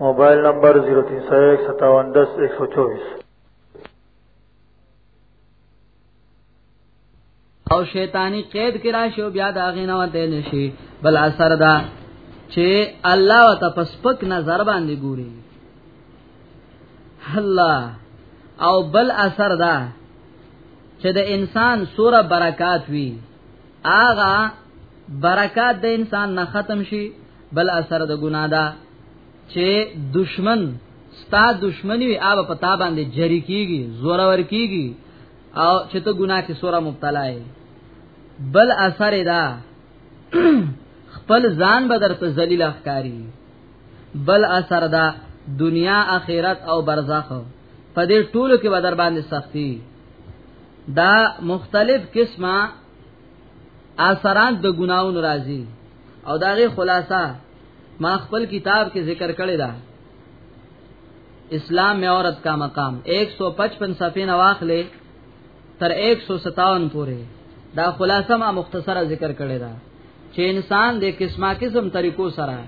موبایل نمبر 03015710124 او شیطانی قید کرا شو بیا دا غینه وته نشي بل اثر دا چې الله وت پس پک نظر باندې ګوري الله او بل اثر دا چې د انسان سوره برکات وی آغا برکات د انسان نه ختم شي بل اثر د ګناه ده چې دشمن ستا دشمنی وي آب پتا باندې جری کیږي زور ور کیږي او چې ته ګناه کې سوره مبتلا یې بل اثر دا خپل ځان بدر ته ذلیل ښکاری بل اثر دا دنیا اخرت او برزخ په دې ټولو کې بدر باندې سختی دا مختلف قسمه اثرات د ګناو ناراضي او داغه خلاصہ ما خپل کتاب کې ذکر کړی دا اسلام میں عورت کا مقام 155 صفحه نواخلې تر 157 پورې دا خلاصہ ما مختصره ذکر کړی دا چې انسان د قسمه قسم طریقو سره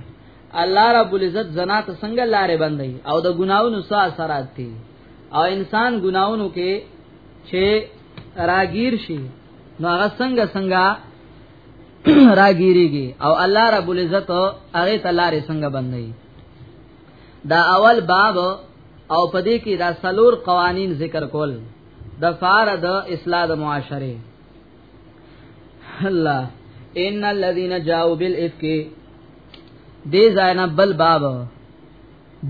الله رب العزت زنا ته څنګه لارې بندي او د ګناونو سا اثرات دي او انسان ګناونو کې چې راگیر شي نو هغه څنګه څنګه راګیریږي او الله رب العزت هغه ته لارې څنګه بندي دا اول باب او پدې کې دا سلور قوانین ذکر کول د فار د اصلاح د معاشره الله ان الذين جاءوا بالافك دې زاینه بل باب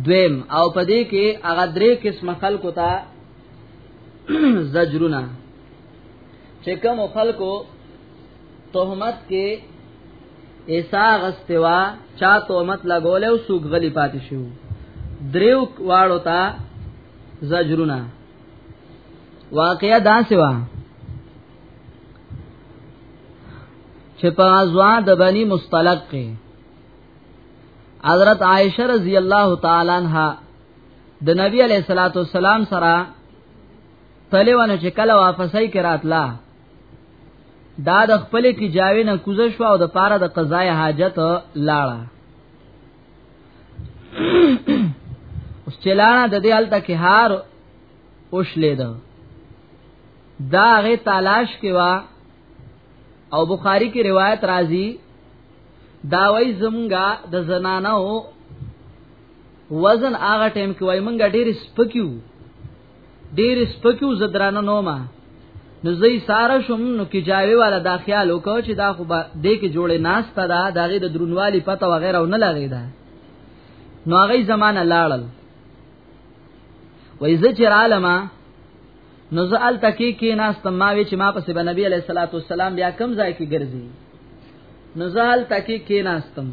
دویم او پدې کې هغه درې قسم خلکو ته زجرونه چې کوم خلکو تهمت کې ایسا غستوا چا تهمت لګول او سوق غلی پاتې شو دریو واړو ته زجرونه واقعیا دا سوا چې په ازوا د بنی مستلق کې حضرت عائشه رضی الله تعالی عنها د نبی علیہ الصلوۃ والسلام سره تلونه چې کله واپسای کراتلا دا د خپل کی جاوی نه کوزه شو او د پاره د قضای حاجت لاړه اوس چلانا د دې حالت کې هار اوښلې ده دا غي تلاش کې وا او بخاری کی روایت راځي دا وای زمونږه د زنانو وزن هغه ټیم کې وای مونږ ډېر سپکیو ډیر سپکیو زدرانه نوما نو زی ساره شم نو کی جاوی والا دا خیال وکاو چې دا خو به دې کې جوړې ناس تا دا دغه د درونوالي پته وغیرہ نه لګی دا نو هغه زمانہ لاړل وای زه چې عالم نو زه ال تکي کې ناس تماوي چې ما پسې به نبی عليه الصلاه والسلام بیا کم ځای کې ګرځي نو زه ال تکي کې ناستم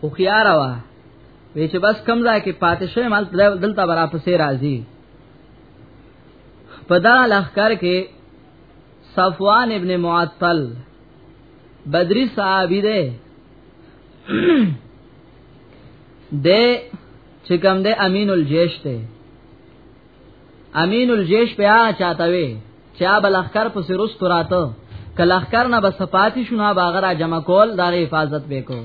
خو خيار وا وی چې بس کم ځای کې پاتې شوی مال دلته برا پسې راځي په دا لخر کې صفوان ابن معطل بدری صحابي دی د چې کوم د امین الجیش ته امین الجیش په هغه چاته وی چې اب لخر په سروس تراته کلخکر نه بس پاتې شونه باغ را جمع کول دغه حفاظت وکړو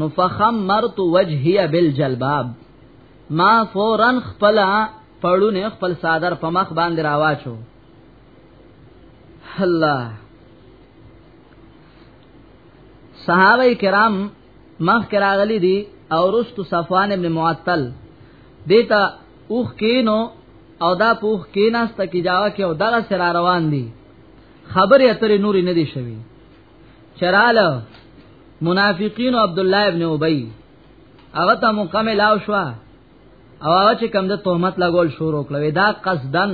نو فخمرت وجهي بالجلباب ما فورا خپل پړونه خپل صادر په مخ باندې راواچو الله صحابه کرام مخ کراغلی دي او رست صفوان ابن معطل دیتا اوخ کینو او دا پوخ کیناست کی جاوا کې او دغه سره روان دي خبره اترې نوري نه دي شوی چراله منافقین عبد الله ابن ابی هغه ته مکمل او شو او هغه چې کوم د تهمت لګول شروع کړو دا قصدن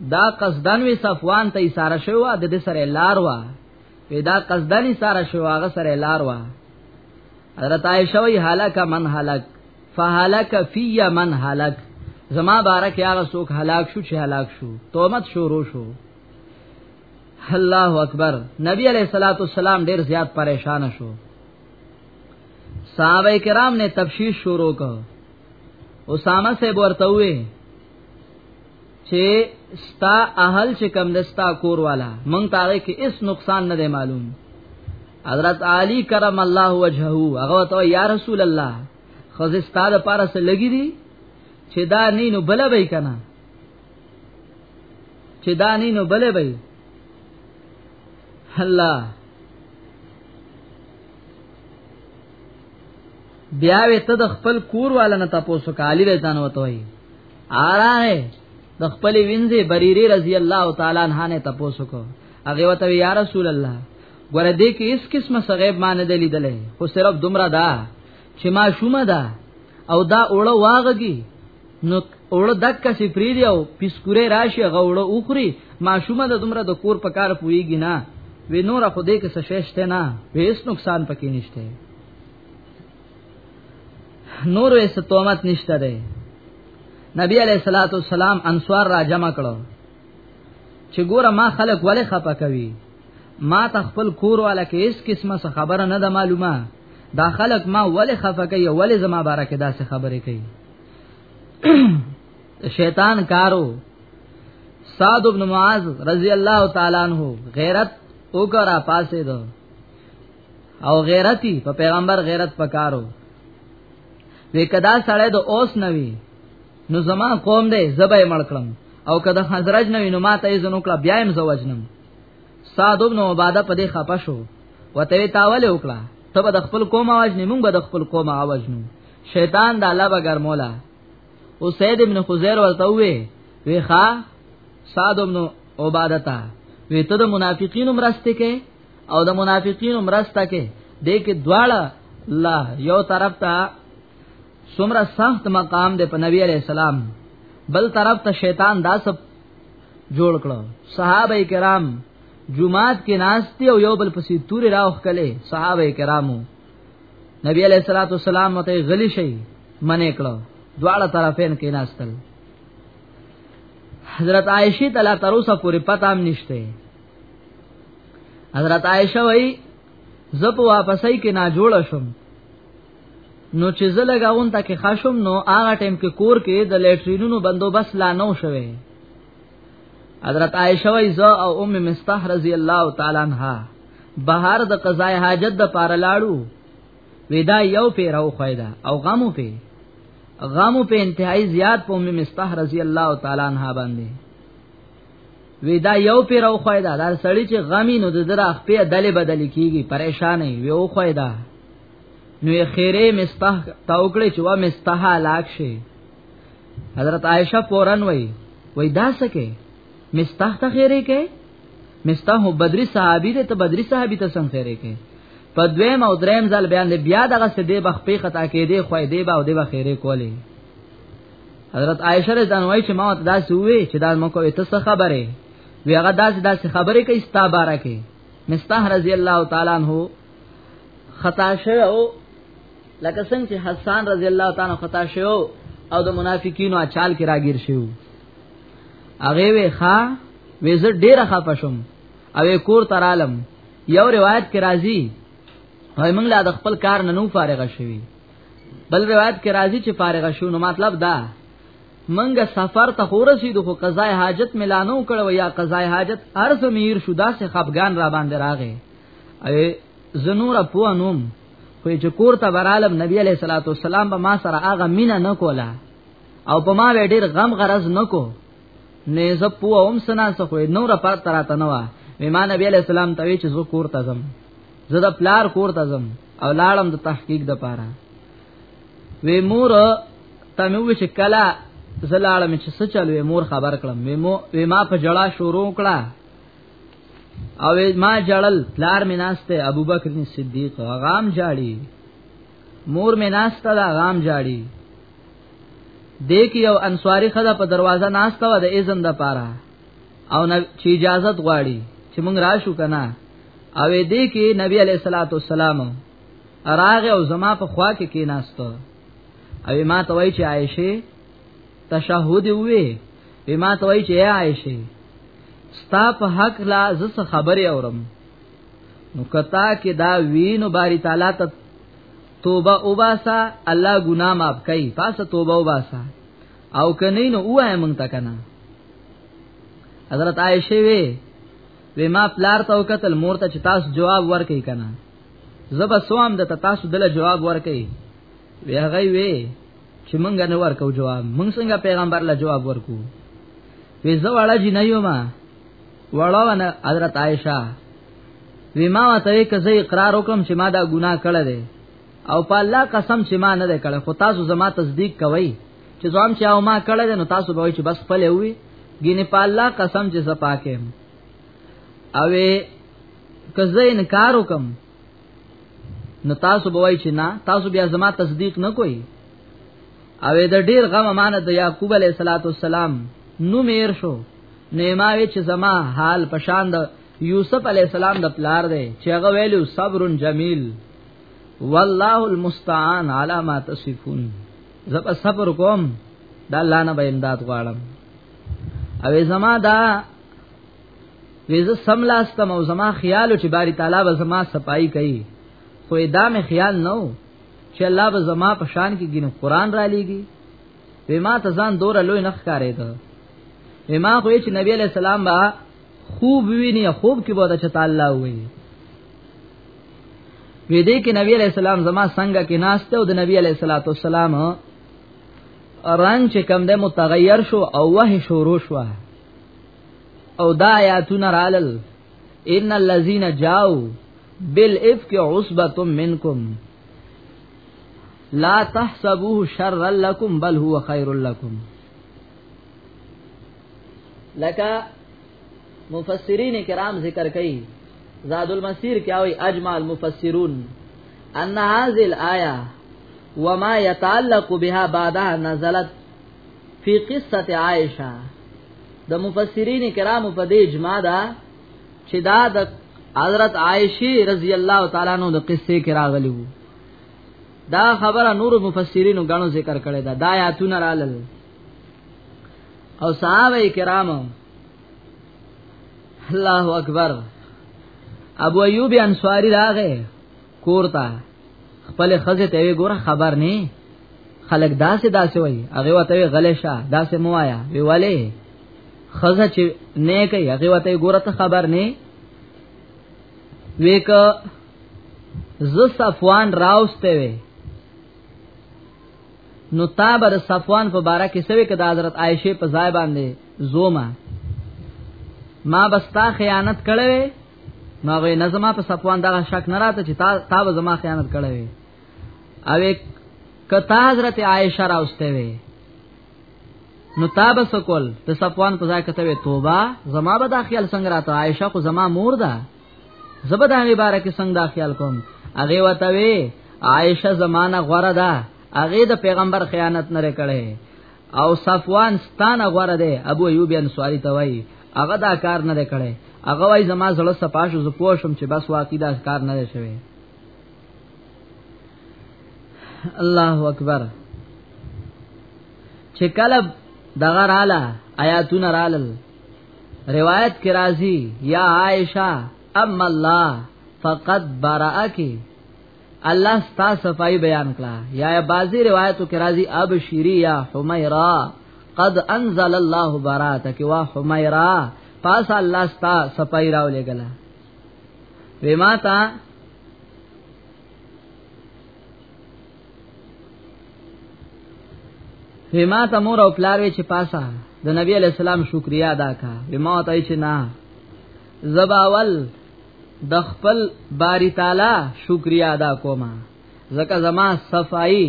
دا قصدن وی صفوان ته اشاره شو د دې سره لار وا وی دا قصدن اشاره شو هغه سره لار وا حضرت عائشہ وی هلاک من هلاک فهلك فی من هلاک زما بارک هغه څوک هلاک شو چې هلاک شو تهمت شروع شو الله اکبر نبی علیہ الصلوۃ والسلام ډیر زیات پریشان شو صحابه کرام نے تفشیش شروع کړ اسامه سے ورته وې چې ستا اهل چې کم دستا کور والا مونږ تاره کې اس نقصان نه دی معلوم حضرت علی کرم الله وجهه هغه ته یا رسول الله خو زستا د پاره سره لګی دي چې دا نینو بل به کنا چې دانی نو بلې به الله بیا وې ته د خپل کور والا نه تاسو کالی به ځان وته وي آراه د خپل وینځي بریری رضی الله تعالی عنها نه تاسو کو هغه وته یا رسول الله ګوره دې کې اس قسمه سغیب مان نه دلیدلې خو صرف دومره دا چې ما شومه ده او دا اوړه واغږي نو اوړه دک سی پری دی او پیسکوره راشي غوړه اوخري ماشومه د دومره د کور په کار پويږي نه وی نور خو دې کې څه شېشته نه هیڅ نقصان پکې نشته نور یې ستومت نشته ده نبی علیہ الصلوۃ والسلام انصار را جمع کړو چې ګوره ما خلک ولې خپه کوي ما تخپل کور والا کې اس قسمه څه خبره نه ده معلومه دا خلک ما ولې خفه کوي ولې زما باره کې داسې خبرې کوي شیطان کارو سعد ابن معاذ رضی الله تعالی عنہ غیرت وکړه پاسه دو او غیرتی په پیغمبر غیرت پکارو وکدا سړی د اوس نوی نو زما قوم دې زبې مړ کړم او کده خزرج نه وینم ما ته یې زنو کړه بیا یې زوجنم سعد ابن عباده په دې خپه شو وته تاول وکړه ته به د خپل قوم आवाज نه مونږ به د خپل قوم आवाज نو شیطان د الله بغیر مولا او سید ابن خزیر ورته وې وی ښا سعد ابن عباده تا وی ته د منافقین مرسته کې او د منافقین مرسته کې دې کې دواړه لا یو طرف ته سمره سخت مقام دی په نبی علی السلام بل طرف ته شیطان دا سب جوړ کړو صحابه کرام جمعات کې ناشتي او یو بل پسې توري راوخ کله صحابه کرامو نبی علیہ الصلوۃ والسلام مته غلی شي منې کړو دواړه طرفین کې ناشتل حضرت عائشہ تعالی تر اوسه پورې پتا هم نشته حضرت عائشہ وای زپ واپسای کې نا جوړ شم نو چې زه لګاون تا کې خشم نو هغه ټیم کې کور کې د لیټرینونو بندوبست لا نه شوه حضرت عائشه وای زه او ام مستح رضی الله تعالی عنها بهر د قضای حاجت د پار لاړو ودا یو پیرو خویدا او غمو په غمو په انتهائی زیات په ام مستح رضی الله تعالی عنها باندې وی دا یو پیر او خوای دا دار سړی چې غمی نو د درا خپې دلې بدلې کیږي پریشان وي وی او خوای دا نو یې خیره مستح تا وکړې چې وا مستح لاک شي حضرت عائشہ پورن وی وی دا سکه مستح ته خیره کې مستح بدری صحابي ته بدری صحابي ته څنګه خیره کې په دویم او دریم ځل بیان دی بیا دغه سده بخ په خطا کې دی خوای دی با او دی بخیره کولی حضرت عائشه رضی الله عنها چې ما ته دا سوې چې دا مکو ته څه خبره وی هغه داسې داسې خبرې کوي ستا باره کې مستح رضی الله تعالی عنہ خطا شو لکه څنګه چې حسان رضی الله تعالی خطا شو او د منافقینو اچال کې راګیر شو هغه وی ښا وزر ډیره خپه شوم او کور تر عالم یو روایت کې راځي هاي موږ لا د خپل کار نه نو فارغ شوي بل روایت کې راځي چې فارغ شو نو مطلب دا منګه سفر ته خورسید خو قضای حاجت ملانو کړو یا قضای حاجت ارز میر شو داسې خفغان را باندې راغې اي زنور په نوم خو چې کور ته برالم نبی علیہ الصلوۃ والسلام به ما سره هغه مینا نه کولا او په ما ډیر غم غرض نه کو نه ز په اوم سنا څه خو نور پر تراته نه وا ما نبی علیہ السلام ته چې زو کور ته زم زه د پلار کور ته زم او لاړم د تحقیق د پاره وی مور ته مې وې چې کلا زلاله مې چې څه چلوې مور خبر کړم مې مو وې ما په جړه شروع کړه او ما جړل پلار مې ناشته ابوبکر صدیق غام جاړي مور مې ناشته دا غام جاړي دیک یو انصاری خدا په دروازه ناشته و د اذن د پاره او نه چې اجازه غواړي چې مونږ راشو کنه او دې کې نبی علیہ الصلوۃ والسلام راغه او زما په خوا کې کیناستو او ما ته وای چې عائشه تشهود وې وی ما ته وای چې عائشه ستا په حق لا زس خبره اورم نو کتا کې دا وینو باری تعالی ته توبه وباسا الله ګناه معاف کوي پس توبه وباسا او کنه نو وای مونږ تا کنه حضرت عائشه وی وې ما پلار ته وکتل مور ته چې تاسو جواب ورکړي کنه زبا سوام د تاسو دل جواب ورکړي وی هغه وی چې مونږ نه ورکو جواب مونږ څنګه پیغمبر له جواب ورکو وی زه وړه جی نه یم وړه ونه حضرت عائشہ وی ما ته که زه اقرار وکم چې ما دا ګناه کړی دی او په الله قسم چې ما نه کړ خو تاسو زما تصدیق کوئ چې ځوام چې او ما کړه نو تاسو به چې بس خپل وي ګینه په الله قسم چې زپاکه اوې کزه انکار وکم نو تاسو به وای چې نه تاسو بیا زما تصدیق نه کوئ او د ډیر غم امانت د یعقوب علیه السلام نو میر شو نیماوی چې زما حال پشان د یوسف علی السلام د پلار دی چې هغه ویلو صبر جمیل والله المستعان علی ما تصفون زب صبر کوم دا الله نه به امداد غواړم او زما دا ویزه سم لاستم او زما خیال چې باری تعالی به زما صفائی کوي خو دا مې خیال نو چې الله به زما په شان کې ګینه قران را لېږي وې ما ته ځان دور لوی نخ کارې ده وې ما خو چې نبی علی السلام با خوب ویني خوب کې بوده چې تعالی وایي وې دې کې نبی علی السلام زما څنګه کې ناشته او د نبی علی صلوات والسلام رنگ چې کم ده متغیر شو او وه شروع شو او دا آیاتونه رالل ان الذين جاءوا بالافك عصبه منكم لا تحسبوه شرا لكم بل هو خير لكم لك مفسرین کرام ذکر کوي زاد المسیر کیا وی اجمع المفسرون ان هذه الايه وما يتعلق بها بعدها نزلت في قصه عائشه د مفسرین کرام په دې اجماع ده چې دا د حضرت عائشه رضی الله تعالی عنها د قصې کې راغلی وو دا خبره نور مفسرینو غنو ذکر کړی دا د آیاتونه رالل او صحابه کرام الله اکبر ابو ایوب انصاری راغه کورتا خپل خزه ته وی ګوره خبر نه خلک داسې داسې وای هغه وته غلې شه داسې مو آیا وی والے خزه چې نه کوي هغه وته ګوره ته خبر نه ویک ز صفوان راوسته وی نو تابر صفوان په بارا کې سوي کده حضرت عائشه په ځای باندې زوما ما بستا خیانت کړې نو غي نظم په صفوان دغه شک نه راته چې تا تا زما خیانت کړې او کتا حضرت عائشه راوسته وي نو تاب سکول ته صفوان په ځای کته توبه زما به دا خیال څنګه راته عائشه خو زما مور ده زبدا مبارک څنګه دا خیال کوم هغه وته وی عائشه زمانہ غره ده هغه د پیغمبر خیانت نه کړي او صفوان ستانه غره ده ابو ایوب انصاری ته وای هغه دا کار نه کړي هغه وای زما زړه سپاشو ز پوښم چې بس واقعي دا کار نه شوی الله اکبر چې کله دغه رااله آیاتونه رالل روایت کې راځي یا عائشہ اما الله فقد برأک الله ستا صفائی بیان کړه یا بعضی روایتو کې راځي اب شری یا حمیرا قد انزل الله براتک وا حمیرا پاس الله ستا صفائی راو لګلا وما تا وی ما ته مور او پلار وی چې پاسا د نبی علی السلام شکریا ادا کا وی ما ته چې نه زباول د خپل باری تعالی شکریا ادا کوما زکه زما صفائی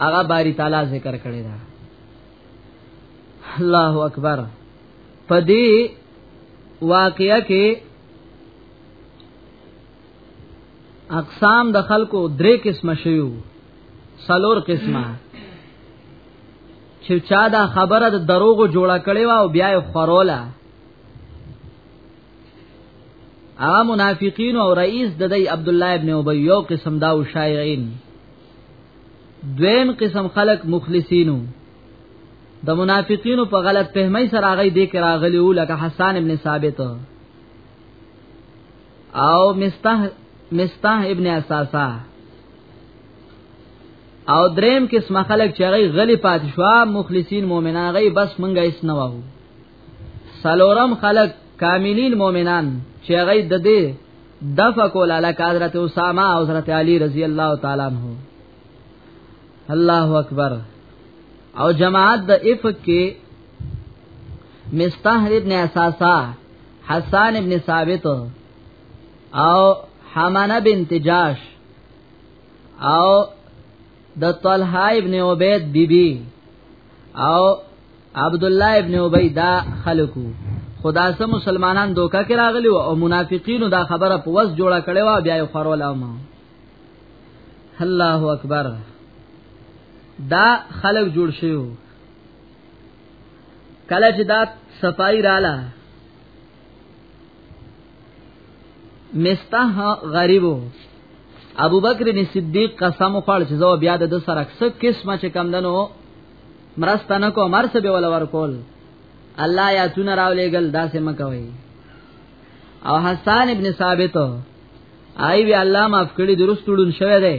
هغه باری تعالی ذکر کړی دا الله اکبر پدی واقعیا کې اقسام د خلکو درې قسمه شیو سلور قسمه چې چا دا خبره د دروغو جوړه کړي او بیا یې خوروله هغه منافقین او رئیس د دی عبد الله ابن ابی یو قسم دا او شایعين دویم قسم خلق مخلصینو د منافقینو په غلط فهمۍ سره هغه دې کې راغلی او لکه حسان ابن ثابت او مستح مستح ابن اساسا او دریم قسم خلق چې غي غلی پات شو مخلصین مؤمنان غي بس منګه اس نه وو سلورم خلق کاملین مؤمنان چې غي د دې دفع کول علی حضرت اسامه او حضرت علی رضی الله تعالی عنہ الله اکبر او جماعت د افق کې مستحر ابن اساسا حسان ابن ثابت او حمانه بنت جاش او د طلحه ابن عبید بیبي بی او عبد الله ابن ابی دا خلقو خدا سم مسلمانان دوکا کې راغلي او منافقین دا خبره په وس جوړه کړي وا بیا یې خورول او ما الله اکبر دا خلق جوړ شیو کله چې دا صفائی رااله مستح غریبو ابو بکر بن صدیق قسم خوړ چې زو بیا د سر اکثر قسمه چې کم دنو مرستانه کو مرسه به ول ورکول الله یا تون راولېګل داسې مکوي او حسان ابن ثابت آی وی الله معاف کړي درست وډون شوی دی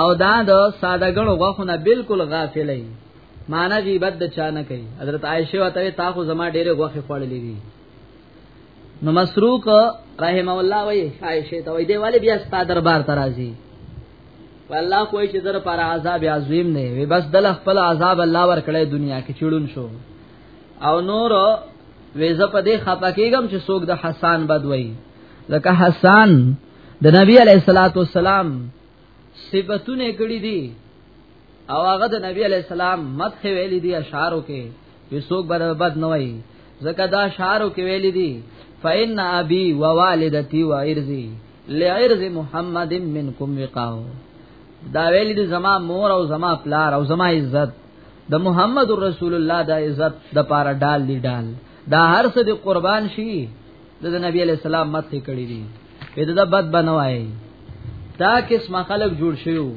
او دا د سادهګړو غوښنه بالکل غافلې معنی غیبت د چا نه کوي حضرت عائشه وته تا خو زما ډېره غوخه خوړلې دي نو مسروق رحم الله وای عائشه ته وای دی والي بیا ستا دربار ترازی والله کوئی چې در پر عذاب عظیم نه وي بس دل خپل عذاب الله ور کړی دنیا کې چړون شو او نور وېزه په دې خپه کېږم چې څوک د حسان بدوي لکه حسان د نبی علیہ الصلوۃ والسلام صفاتونه کړی دي او هغه د نبی علیہ السلام مدح ویلي دي اشعارو کې چې څوک بر بد نه وایي زکه دا اشعارو کې ویلي دي فإن أبي ووالدتي وعرضي لعرض محمد منكم وقاو دا ویل دي زما مور او زما پلار او زما عزت د محمد رسول الله د عزت د پاره ډال دی ډال دا هر څه د قربان شي د نبی علی السلام مت کړی دي په دغه بد بنوای تا قسم خلق جوړ شیو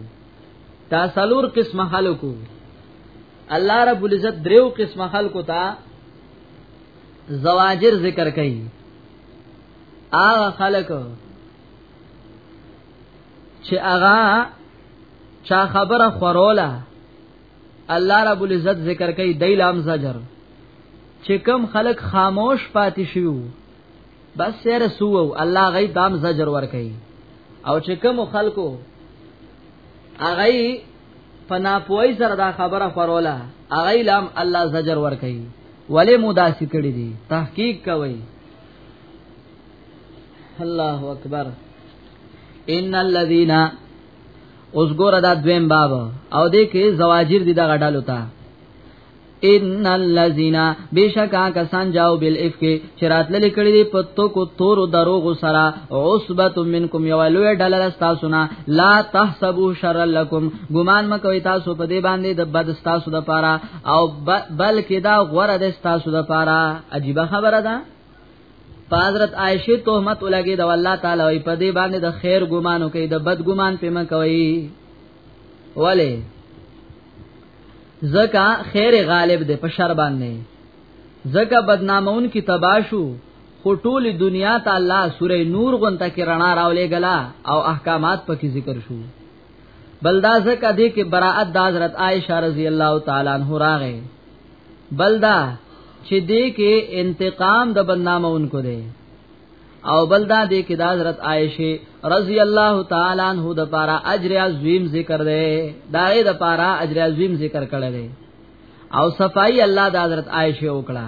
تا سالور قسم خلقو الله رب العزت دریو قسم خلقو تا زواجر ذکر کړي هغه خلق چې هغه چا خبره خوروله الله رب العزت ذکر کوي دای لام زجر چې کم خلق خاموش پاتې شو بس سره سو الله غي دام زجر ور کوي او چې کم خلقو اغه پنا پوي سره دا خبره فروله اغه لام الله زجر ور کوي ولې مداسي کړی دي تحقیق کوي الله اکبر ان الذين اوس ګوره دا دویم باب او دې کې زواجر دي دا غډالو ته ان الذين بشکا کسان جاو بل افک چرات للی کړي دي پتو کو تور دروغ سرا عصبت منکم یو لوی ډلل تاسو نه لا تحسبوا شر لكم ګمان مکوي تاسو په دې باندې د بد تاسو د پاره او بلکې دا غوړه د تاسو د پاره عجیب خبره ده حضرت عائشه تهمت ولګي د الله تعالی وي په دې باندې د خیر ګمانو کوي د بد ګمان په من کوي ولی زکا خیر غالب ده په شر باندې زکا بدنامون کی تباشو خو ټول دنیا ته الله سوره نور غونته کې رڼا راولې غلا او احکامات پکې ذکر شو بلدا زکه دې کې براءت د حضرت عائشه رضی الله تعالی عنها راغې بلدا چې دې کې انتقام د بدنامه اونکو دی او بلدا دې کې د حضرت عائشه رضی الله تعالی عنها د پاره اجر عظیم ذکر دی دا یې د پاره اجر عظیم ذکر کړل دی او صفائی الله د حضرت عائشه وکړه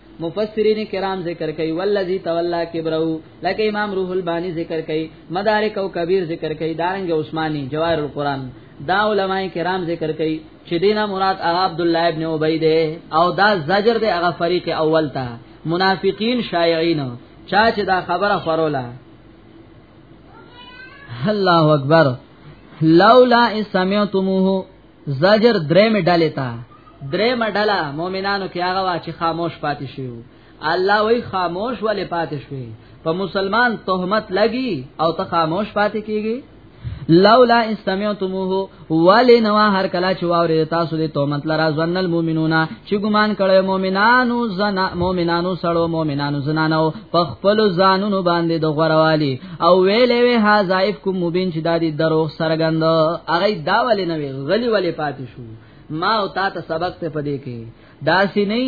مفسرین کرام ذکر کوي والذي تولى كبره لکه امام روح البانی ذکر کوي مدارک او کبیر ذکر کوي دارنګ عثماني جواهر القرآن دا علما کرام ذکر کوي چې دینا مراد هغه عبد الله ابن ابي ده او دا زجر ده هغه فریق اول ته منافقین شایعین چا چې دا خبره خوروله الله اکبر لولا اسمعتموه زجر درې مې ډلې تا درې مې ډله مؤمنانو کې هغه وا چې خاموش پاتې شي الله وای خاموش ولې پاتې شوی په مسلمان تهمت لګي او ته خاموش پاتې کیږي لولا استمعتموه ولی نوا هر کلا چې واورې تاسو دې تومت لرا ظن المؤمنون چې ګمان کړي مؤمنانو زنا مؤمنانو سړو مؤمنانو زنانو په خپل ځانونو باندې د غوروالي او ویلې وی ها زائف کوم مبین چې دادی دروغ سرګند هغه دا ولې نه وی غلی ولې پاتې شو ما او تا ته سبق ته پدې کې داسې نه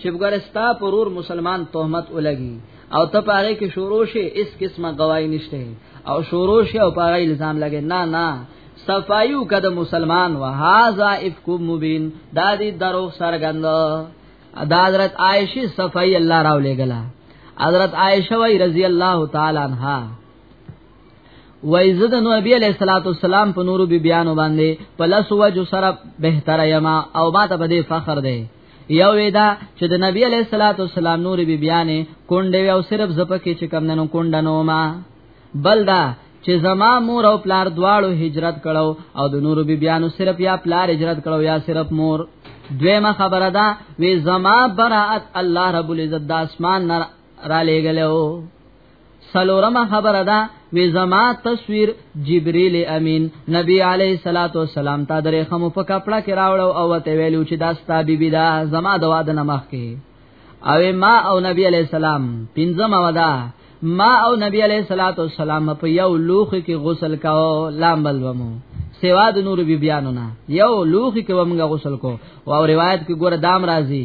چې وګورستا پرور مسلمان تهمت ولګي او ته پاره کې شروع شي اس قسمه گواہی نشته او شروع شي او پاره الزام لګي نه نه صفایو کده مسلمان وهذا افکم مبین دا دې دروغ سرګند ادا حضرت عائشه صفای الله راو لګلا حضرت عائشه وای رضی الله تعالی عنها وای زه د نبی علیہ الصلوۃ والسلام په نورو بی بیان باندې په لس وجو سره بهتر یما او ما ته بده فخر دی یو ودا چې د نبی علیہ الصلوۃ والسلام نور بی بیان کونډه او صرف زپکه چې کم نن کونډه نو ما بل دا چې زما مور او پلار دواړو هجرت کړو او د نورو بیبيانو صرف یا پلار هجرت کړو یا صرف مور دویمه خبره ده وی زما برائت الله رب العزت د اسمان نه را لېګلو سلورمه خبره ده وی زما تصویر جبرئیل امین نبی علی صلاتو والسلام ته درې خمو په کپڑا کې راوړو او ته ویلو چې دا ستا بیبي دا زما د واده نمخ کې او ما او نبی علی السلام پنځم ودا ما او نبی علی صلوات و سلام په یو لوخ کې غسل کاو لامل ومو سوا د نور بی بیانو نه یو لوخ کې ومغه غسل کو او روایت کې ګور دام راځي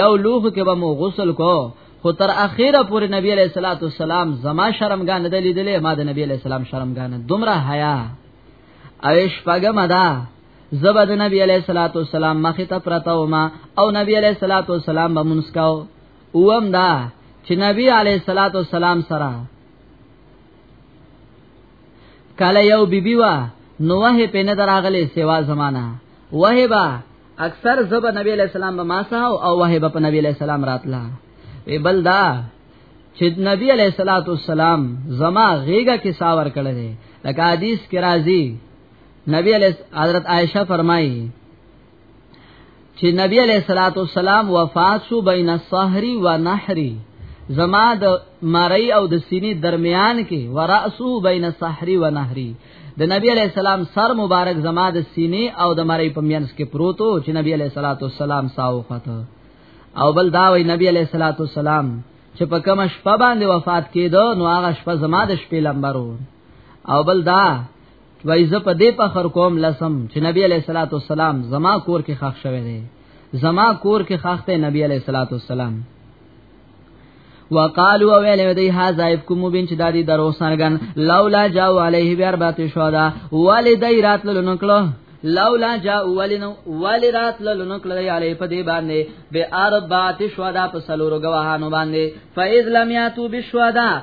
یو لوخ کې ومو غسل کو خو تر اخیره پورې نبی علیہ الصلوۃ والسلام زما شرمګان نه لیدلې ما د نبی علیہ السلام شرمګان دومره حیا اویش پګم ادا زبد نبی علیہ الصلوۃ والسلام مخ ته پرتا و ما او نبی علیہ الصلوۃ والسلام به منسکاو اوم دا چې نبی علیہ الصلوۃ والسلام سره کله یو بیبي وا نو وه په نه دراغله سیوا زمانہ وه با اکثر زب نبی علیہ السلام به ما سره او وه به په نبی علیہ السلام راتلا وی بل دا چې نبی علیہ الصلوۃ والسلام زما غیګه کې ساور کړل لکه حدیث کې راځي نبی علیہ حضرت عائشہ فرمایي چې نبی علیہ الصلوۃ والسلام وفات شو بین الصحر و نحر زما د مری او د سینې درمیان کې وراسو بین الصحر و نحر د نبی علیہ السلام سر مبارک زما د سینې او د مری په مینس کې پروتو چې نبی علیہ الصلوۃ والسلام ساو خطه او بل دا وی نبی علیہ الصلوۃ والسلام چې په کوم شپه باندې وفات کېدو نو هغه شپه زما د شپې لمبرو او بل دا وای زه په دې فخر کوم لسم چې نبی علیہ الصلوۃ والسلام زما کور کې خاخ شوه دی زما کور کې خاخته نبی علیہ الصلوۃ والسلام وقالو ویل دی ها زایف کوم بین چې دادی درو سرګن لولا جاو علیه بیا ربات شودا والدی رات لنو کلو لولا جا اولنو ولی رات لولنو کلی علی پا دی بانده بی اربات شودا پا سلورو گواهانو بانده فا از لمیاتو بی شودا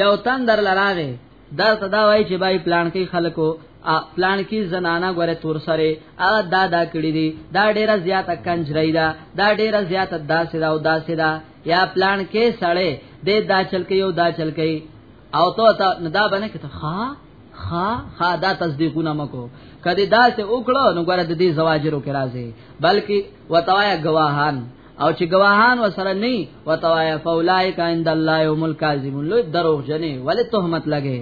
یو تن در لراغه دا صدا وای چې بای پلان کې خلکو پلان کې زنانا غره تور سره ا دا دا کړی دی دا ډیره زیاته کنجری دا دا ډیره زیاته داسې دا او داسې دا یا پلان کې سړې د دا چل کې یو دا چل کې او تو ته دا باندې کته ها ها ها دا تصدیقونه مکو کدی دا سه وکړو نو غره د دې زواجرو کې راځي بلکې وتوایا گواهان او چې گواهان وسره نه وتوایا فولائک عند الله هم الکاذبون لوی دروغ جنې ولې تهمت لګې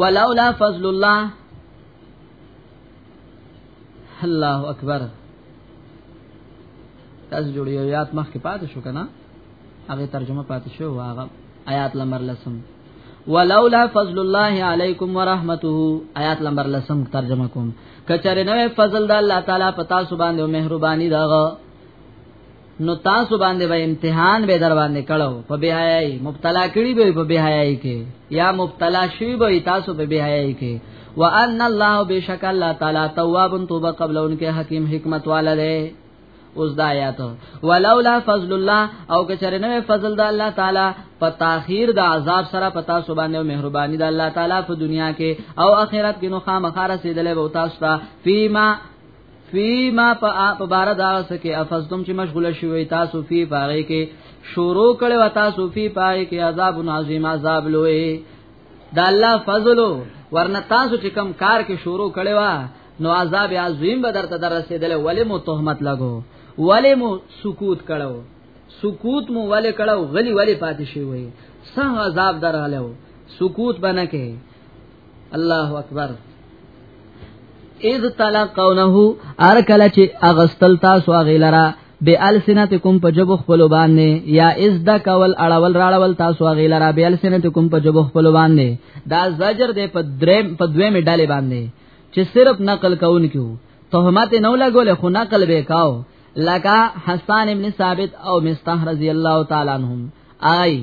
ولولا فضل الله الله اکبر تاسو جوړ یو یاد مخ کې پاتې شو کنه هغه ترجمه پاتې شو هغه آیات لمر لسم ولولا فضل الله علیکم ورحمته آیات نمبر لسم ترجمه کوم کچره نو فضل د الله تعالی پتا سو باندې او مهرباني داغه نو تاسو باندې به امتحان به در باندې کړو په بهایي مبتلا کړي به په بهایي کې یا مبتلا شي به تاسو په بهایي کې وان الله بشک الله تعالی تواب توبه قبل انکه حکیم حکمت والا دی اوس دا آیات ولولا فضل الله او کچره نه فضل د الله تعالی په تاخير د عذاب سره پتا سبحانه او مهرباني د الله تعالی په دنیا کې او آخرت کې نو خامخاره سیدلې به تاسو ته فيما فيما په اپ بار دا سکه افزتم چې مشغوله شوي تاسو فی پاره کې شروع کړي و تاسو فی پاره کې عذاب عظیم عذاب لوی د الله فضل ورنه تاسو چې کم کار کې شروع کړي وا نو عذاب عظیم به درته در رسیدل ولی مو تهمت لګو ولی مو سکوت کړو سکوت مو ولی کړو غلی ولی پاتې شي وي سه عذاب درالو سکوت بنه کې الله اکبر اذ تلقونه ارکل چې اغستل تاسو غیلرا بی السنتکم په جبو خپل باندې یا از د کول اړول راړول تاسو غیلرا بی السنتکم په جبو خپل باندې دا زجر دې په درې په دوې مډاله باندې چې صرف نقل کوونکو تهمت نه لګول خو نقل به کاو لکه حسان ابن ثابت او مستح رضی الله تعالی عنهم آی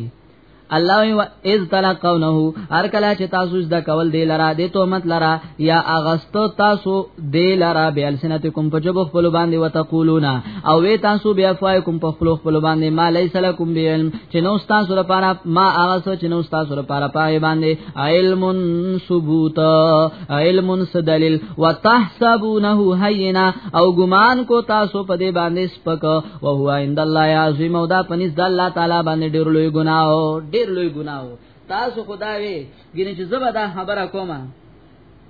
الله و اذ تلقونه هر کله چې تاسو زده کول دی لرا د تومت لرا یا اغستو تاسو دی لرا به السنتکم په جبو خپل باندې وتقولون او وی تاسو بیا فایکم په خپل خپل باندې ما لیس لکم بعلم چې نو تاسو لپاره ما اغستو چې نو تاسو لپاره پای باندې علم ثبوت علم دلیل وتحسبونه هینا او ګمان کو تاسو په دې باندې سپک او هو عند الله عظیم او دا پنځ د الله تعالی باندې ډیر لوی ګناو ډیر لوی ګناو تاسو خدای وی ګینه چې زبر دا خبره کومه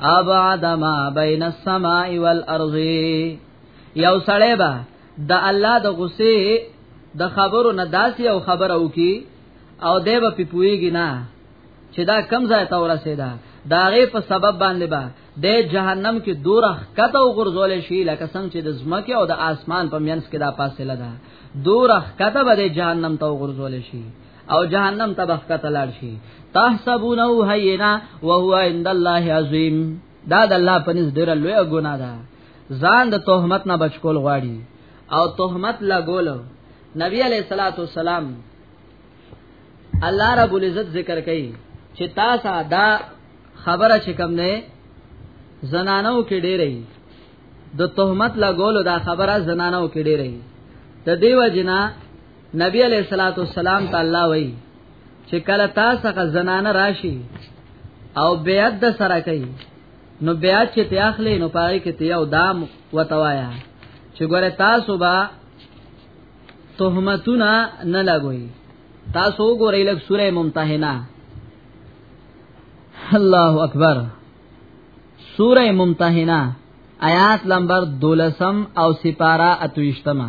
ابعد ما بین السماء والارض یو سړی با د الله د غصه د خبرو نه داسي او خبره وکي او دی به پیپویږي نه چې دا کم ځای ته ورسېدا دا غي په سبب باندې با د جهنم کې دورخ کته او غرزول شي لکه څنګه چې د زمکه او د اسمان په مینس کې دا فاصله ده دورخ کته به د جهنم ته غرزول شي او جهنم ته بخکت لاړ شي تحسبونه هینا وهو عند الله عظیم دا د الله په نس ډیره لوی ګناه ده ځان د تهمت نه بچ کول غواړي او تهمت لا ګول نبی علیہ الصلوۃ والسلام الله رب العزت ذکر کوي چې تاسو دا خبره چې کوم نه زنانو کې ډېرې د تهمت لا ګول دا خبره زنانو کې ډېرې د دیو جنا نبی علیہ الصلوۃ والسلام تعالی وای چې کله تاسو څخه زنانه راشي او بیعت د سره کوي نو بیعت چې ته اخلي نو پاره کې ته یو دام وتوایا چې ګوره تاسو با تهمتونه نه لګوي تاسو ګورئ لک سوره ممتحنه الله اکبر سوره ممتحنه آیات نمبر 12 او سپارا اتوشتمه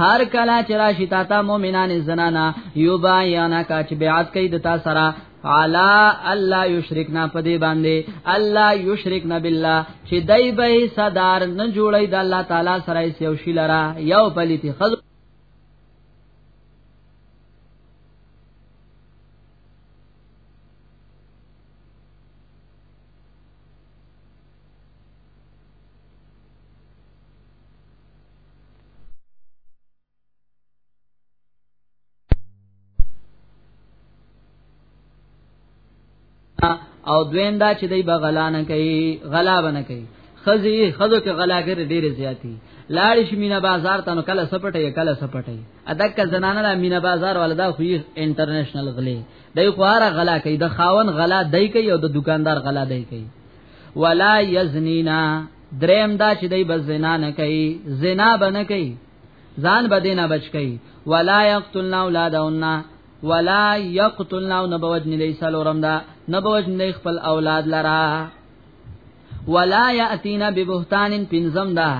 هر کلا چې راشي تا ته مؤمنان زنانا یبایانا کا چې بیعت کوي د تا سره علا الله یشرکنا پدې باندې الله یشرکنا بالله چې دای به صدر نه جوړي د الله تعالی سره یو شی لرا یو پلیتی خلق او دویم دا چې دی بغلا نه کوي غلا بنه کوي خزي خزو کې غلاګر ډېر زیاتی لاړ شي مینا بازار ته نو کله سپټي کله سپټي ادک زنانه لا مینا بازار ولدا خو انټرنیشنل غلي دای خو هر غلا کوي د خاون غلا دای کوي او د دکاندار غلا دای کوي ولا یزنینا دریم دا چې دای بس زنا نه کوي زنا به نه کوي ځان به دینه بچ کوي ولا یقتلنا اولادهن ولا یقتلنا نبوجن لیسلورم دا نبوجن خپل اولاد لرا ولا یاتینا ببهتان پنزم دا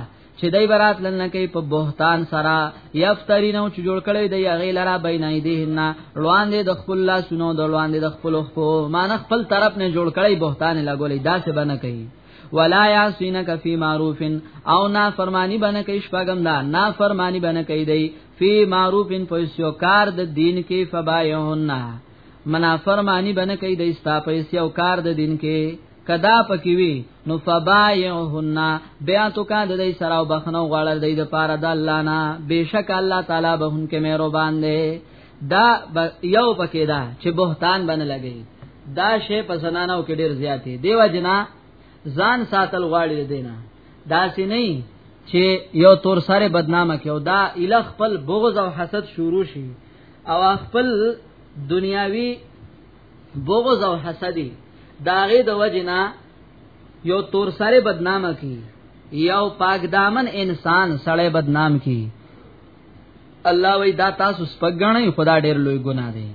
چې دای برات لنه کوي په بهتان سرا یفتری نو چې جوړ کړي دی هغه لرا بینای دی نه روان دي د خپل لا سنو د روان دي د خپل خو مان خپل طرف نه جوړ کړي بهتان لګولې داسې بنه کوي ولا یاسینک فی معروف او نا فرمانی بنه کې شپګم دا نا فرمانی بنه کې دی فی معروف فیسو کار د دین کې فبایهن منا فرمانی بنه کې دی ستا پیسو کار د دین کې کدا پکې وی نو فبایهن بیا تو کا د دې سره وبخنو غړل د دې لپاره د الله نه بشک الله تعالی به هم کې مهربان دی دا یو پکې دا چې بهتان باندې لګي دا شی په زنانو کې ډیر زیات دی دیو جنا ځان ساتل غواړي دینا دا سې نه چې یو تور سره بدنامه کې او دا اله خپل بغض او حسد شروع شي او خپل دنیاوی بغض او حسدی داغه د وجنا یو تور سره بدنامه کی یو پاک دامن انسان سړی بدنام کی الله وی دا تاسو سپک غنئ خدا ډیر لوی ګناه دی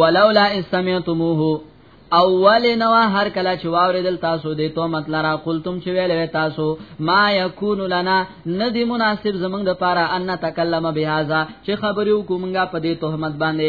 ولولا استمعتموه اول نو هر کله چې واوریدل تاسو دې تو مطلب را قلتم چې ویلې تاسو ما یکون لنا ندی مناسب زمنګ د پاره ان تکلم بهذا چې خبرو کومګه په دې تهمت باندې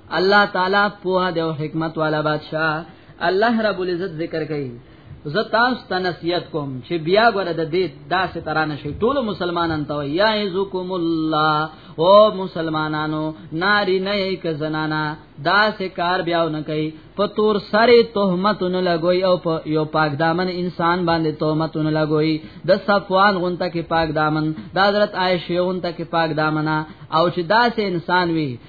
الله تعالی په دې او حکمت والا بادشاہ الله رب العزت ذکر کوي زه تاسو ته نصیحت کوم چې بیا غره د دې داسې ترانه شي ټول مسلمانان ته یا یذکم الله او مسلمانانو ناری نه یک زنانا داسې کار بیا نه کوي په تور سره تهمتونه لګوي او په یو پاک دامن انسان باندې تهمتونه لګوي د صفوان غونته کې پاک دامن د حضرت عائشه غونته کې پاک دامن او چې داسې انسان وي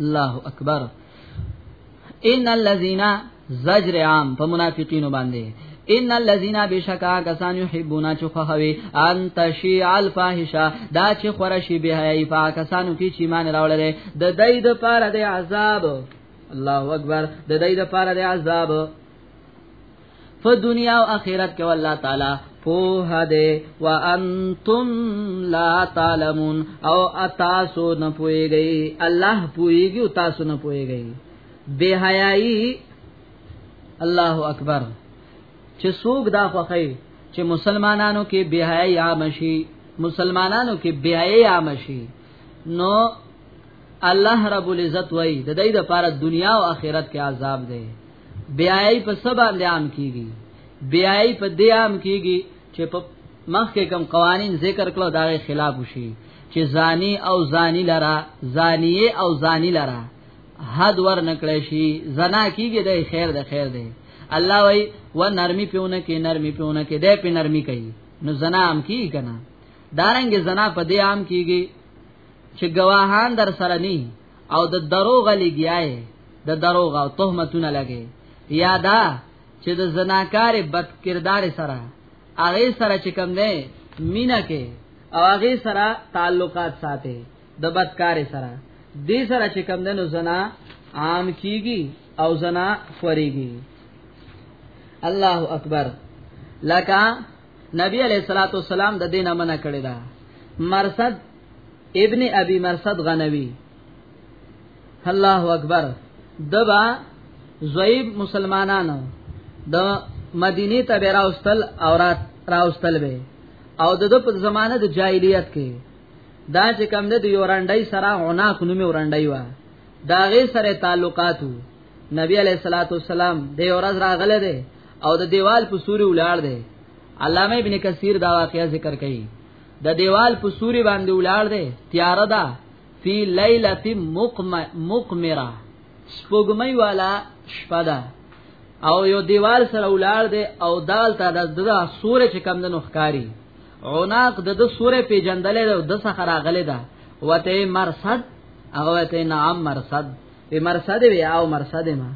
الله اکبر ان الذين زجر عام په منافقینو باندې ان الذين بشکا کسان يحبون چو خوخوي ان تشيع الفاحشه دا چې خورشي به هي پاکستانو کې چې مان راولره د دای د پاره د عذاب الله اکبر د دای د پاره د عذاب په دنیا او آخرت کې الله تعالی پوه دې وانتم لا تعلمون او تاسو نه پويږئ الله پويږي او تاسو نه پويږئ بے حیايي الله اکبر چې څوک دا خوخی چې مسلمانانو کې بے حیايي عام شي مسلمانانو کې بے حیايي عام شي نو الله رب العزت وای د دې لپاره دنیا او آخرت کې عذاب دی بیاي په سبا باندې عام کیږي بیاي په دې عام کیږي چې په مخکې کوم قوانین ذکر کړو دا خلاف شي چې زانی او زانی لرا زانی او زانی لرا حد ور نکړې شي زنا کیږي د خیر د خیر دی الله وای و نرمي پیونه کې نرمي پیونه کې دې په نرمي کوي نو زنا هم کی کنه دارنګ زنا په دې عام کیږي چې گواهان در سره نه او د دروغ لګیای د دروغ او تهمتونه لګي یادا چې د زناکار بد کردار سره هغه سره چې کم نه مینا کې او هغه سره تعلقات ساتي د بدکار سره دې سره چې کم نه زنا عام کیږي او زنا خوريږي الله اکبر لکه نبی علیہ الصلوۃ والسلام د دینه منع کړی دا مرصد ابن ابي مرصد غنوي الله اکبر دبا زویب مسلمانانو د مدینه ته راوستل او راوستل به او د په زمانه د جاهلیت کې دا چې کم د یو رانډای سره عناق نومي ورانډای و دا غي سره تعلقاتو نبی علیہ الصلوۃ والسلام د یو ورځ راغله ده او د دیوال په سوري ولاړ ده علامه ابن کثیر دا واقعیا ذکر کړي د دیوال په سوري باندې ولاړ دی تیار ده فی لیلۃ مقمره سپوږمۍ والا شپه ده او یو دیوال سره ولاړ دی او دال ته د دغه سورې چې کم دنو ښکاری عناق د د سورې پیجندلې ده د څخه راغلې ده وته مرصد او وته نعم مرصد به مرصد وی او مرصد ما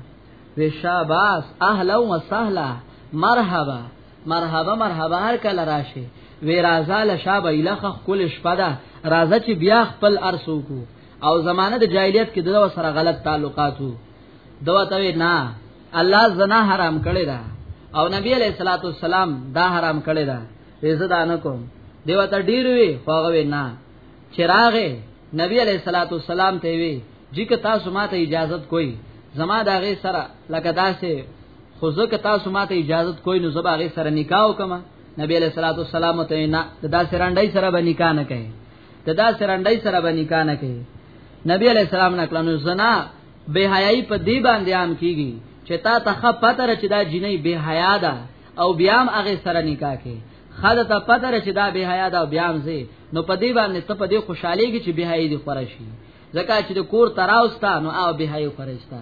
وشاباس اهلا وسهلا مرحبا مرحبا مرحبا هر کله راشي وی رازا لشاب الخ کل شپدا رازا چې بیا خپل ارسو کو او زمانه د جاهلیت کې دغه سره غلط تعلقاتو دوا ته نه الله زنا حرام کړی دا او نبی علیہ الصلوۃ والسلام دا حرام کړی دا زه دا نه کوم دیو ته ډیر وی خو غوی نه چراغه نبی علیہ الصلوۃ والسلام ته وی جی که تاسو ماته اجازه کوی زما داغه سره لکه داسې خو ځکه تاسو ماته اجازه کوی نو زما هغه سره نکاح وکم نبی علیہ الصلوۃ والسلام ته نه دا سرانډای سره به نکاح نه کوي دا سرانډای سره به نکاح نه کوي نبی علیہ السلام نه کلنو زنا بے حیائی په دی باندې عام کیږي چې تا ته خپه تر چې دا جنې بے حیا ده او بیام هغه سره نکاح کوي خاله ته پته را چې دا به حیا دا بیا هم زی نو په دې باندې ته په دې خوشاله کې چې به حیا دي خورشي ځکه چې د کور تراوستا نو او به حیا خورشتا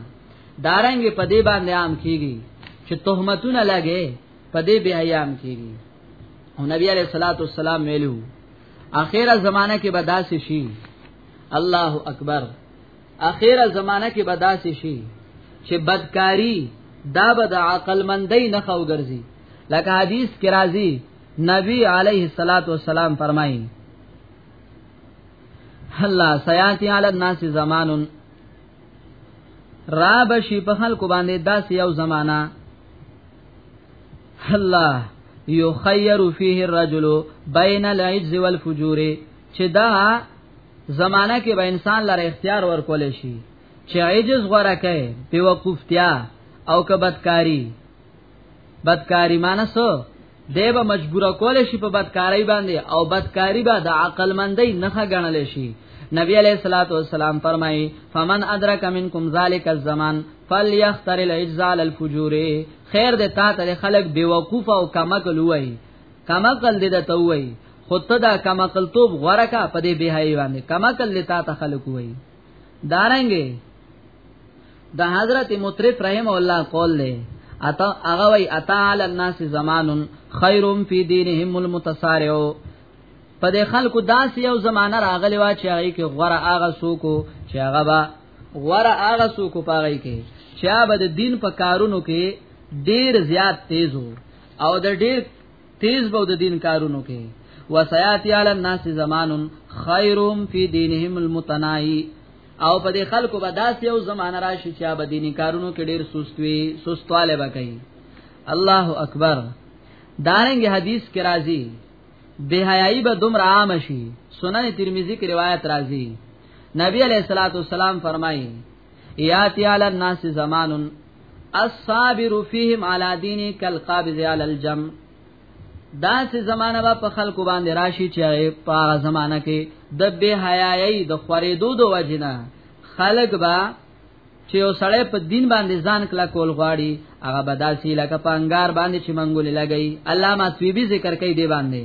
دارنګ په دې باندې عام کیږي چې تهمتونه لګي په دې به حیا عام کیږي او نبی علیہ الصلوۃ والسلام ویلو اخیره زمانہ کې به داسې شي الله اکبر اخیره زمانہ کې بداسي شي چې بدکاری دا به د عقل مندۍ نه خو ګرځي لکه حدیث کې راځي نبی علیه الصلاۃ والسلام فرمایي الله سیاتی علی الناس زمان را بشی په خلکو باندې داس یو زمانہ الله یخیر فیه الرجل بین العجز والفجور چې دا زمانہ کې به انسان لره اختیار ورکول شي چې عجز غوړه کوي په وقفتیا او کبدکاری بدکاری معنی سو دی به مجبور کول شي په بدکاری باندې او بدکاری به د عقل مندۍ نه غنل شي نبی علیہ الصلوۃ والسلام فرمایي فمن ادرک منکم ذالک الزمان فلیختر العجز علی الفجور خیر د تا ته خلق بیوقوف او کمکل وای کمکل دې د توای خود ته دا کما کلتوب غوړه کا په دې بهای باندې کما کل لتا ته خلق وای دارنګې د حضرت مطرف رحم الله قول له اتا هغه وای اتا علی الناس زمان خیر فی دینهم المتسارع په دې خلکو داس یو زمانہ راغلی وا چې هغه کې غوړه هغه سوکو چې هغه با غوړه هغه سوکو پاره کې چې هغه د دین په کارونو کې ډیر زیات تیز او د ډیر تیز به د دین کارونو کې وسیاتی علی الناس زمان خیرهم فی دینهم المتنائی او په دې خلکو به داس یو زمانہ راشي چې به دینی کارونو کې ډیر سستوي سستواله به کوي الله اکبر دارنګ حدیث کې راځي بهایي به دومره عام شي سنن ترمذی کې روایت راځي نبی علیہ الصلوۃ والسلام فرمایي یاتی علی الناس زمان الصابر فیهم علی دین کالقابض علی الجم دا سه زمانہ با په خلکو باندې راشي چې په هغه زمانہ کې د بے حیايي د خورېدو د وجنه خلک با چې یو سړی په دین باندې ځان کلا کول غواړي هغه بداسي لکه پنګار باندې چې منګولې لګي علامه سویبي ذکر کوي دی باندې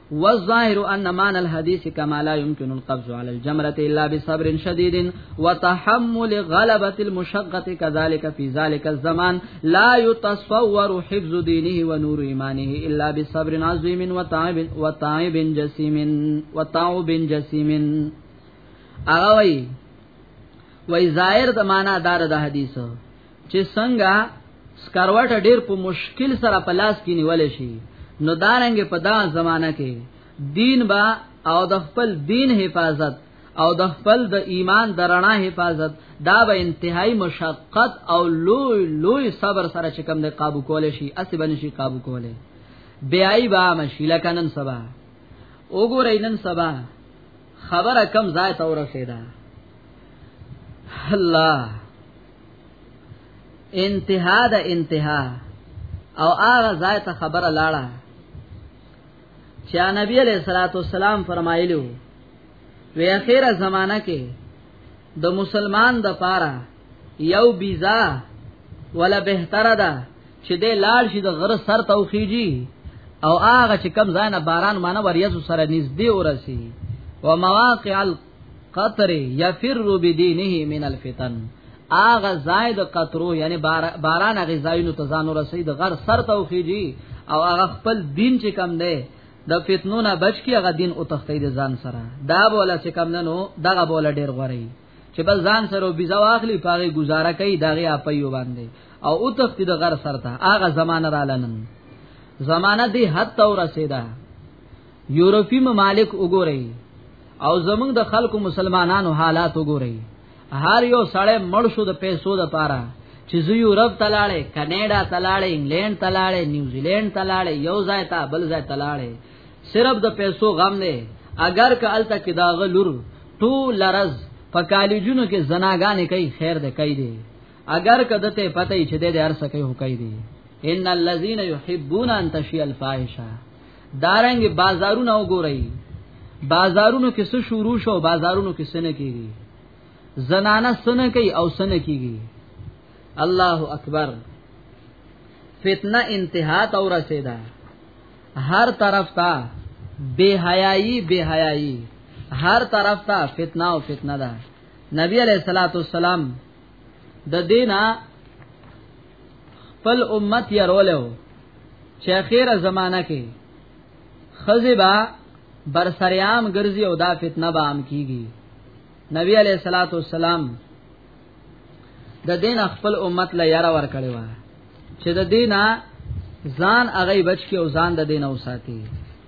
والظاهر ان معنى الحديث كما لا يمكن القبض على الجمره الا بصبر شديد وتحمل غلبه المشقه كذلك في ذلك الزمان لا يتصور حفظ دينه ونور ايمانه الا بصبر عظيم وتعب وتعب جسيم وتعب جسيم اغوي وای ظاهر د معنا دار د دا حدیث چې څنګه سکروټ ډیر په مشکل سره په لاس کې نیول شي نو دارنګ په دا زمانہ کې دین با او د خپل دین حفاظت او د خپل د ایمان د رڼا حفاظت دا به انتهائی مشقت او لوی لوی صبر سره چې کوم د قابو کول شي اسی باندې شي قابو کوله بیاي با مشي لکنن سبا وګورئ نن سبا خبره کم ځای ته ورسېده الله انتها د انتها او هغه ځای ته خبره لاړه چې نبی علیہ الصلوۃ والسلام فرمایلیو وی اخیره زمانہ کې د مسلمان د پاره یو بیزا ولا بهتره ده چې د لال شي د غره سر توخیږي او هغه چې کم ځای نه باران مانه وریاض سره نږدې ورسی و مواقع قطر یفر بدینه من الفتن اغه زائد قطرو یعنی باران اغه زاینو تزانو رسید غر سر توخیجی او اغه خپل دین چې کم دی د فتنو نه بچ کی هغه دین او تختی د ځان سره دا بوله چې کم نه نو دغه بوله ډیر غوري چې بس ځان سره بيزا واخلي پاره گزاره کوي دغه اپيو باندې او او تختی د غر سره هغه زمانہ را لنن زمانہ دی حد تور رسیدا یورپی ممالک وګورئ او زمونږ د خلکو مسلمانانو حالات وګورئ هر یو سړی مړ شو د پیسو د پاره چې زه یورپ تلاړې کینیډا تلاړې انګلند تلاړې نیوزیلند تلاړې یو ځای ته بل ځای تلاړې صرف د پیسو غم نه اگر که الته کې دا غلور ټول لرز په کالجونو کې زناګانې کوي خیر ده کوي دي اگر که دته پته چې د ارسه کوي هو کوي دي ان الذين يحبون ان تشيع الفاحشه دارنګ بازارونه وګورئ بازارونو کې څه شروع شو بازارونو کې سنه کیږي زنانه سنه کوي او سنه کیږي الله اکبر فتنه انتها ته ورسیدا هر طرف ته بے حیائی بے حیائی هر طرف ته فتنه او فتنه ده نبی علیہ الصلوۃ والسلام د دینا خپل امت یې رولو چې اخیره زمانہ کې خزبا بر سریام ګرځي او دا فتنه به عام کیږي نبی علیہ الصلوۃ والسلام د دین خپل امت له یاره ور کړی و چې د دینه ځان هغه بچ کی او ځان د دینه وساتي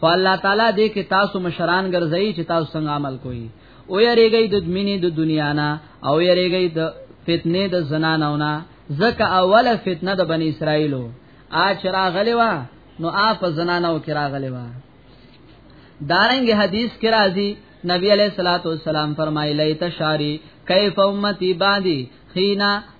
خو الله تعالی دې کې تاسو مشران ګرځي چې تاسو څنګه عمل کوئ او یریږي د دمنې د دنیا نه او یریږي د فتنه د زنانو نه زکه اوله فتنه د بنی اسرائیلو ا چرا غلی وا نو ا په زنانو کې راغلی وا دارنګ حدیث کې راځي نبی علیہ الصلوۃ والسلام فرمایلی تشاری کیف امتی باندی خینا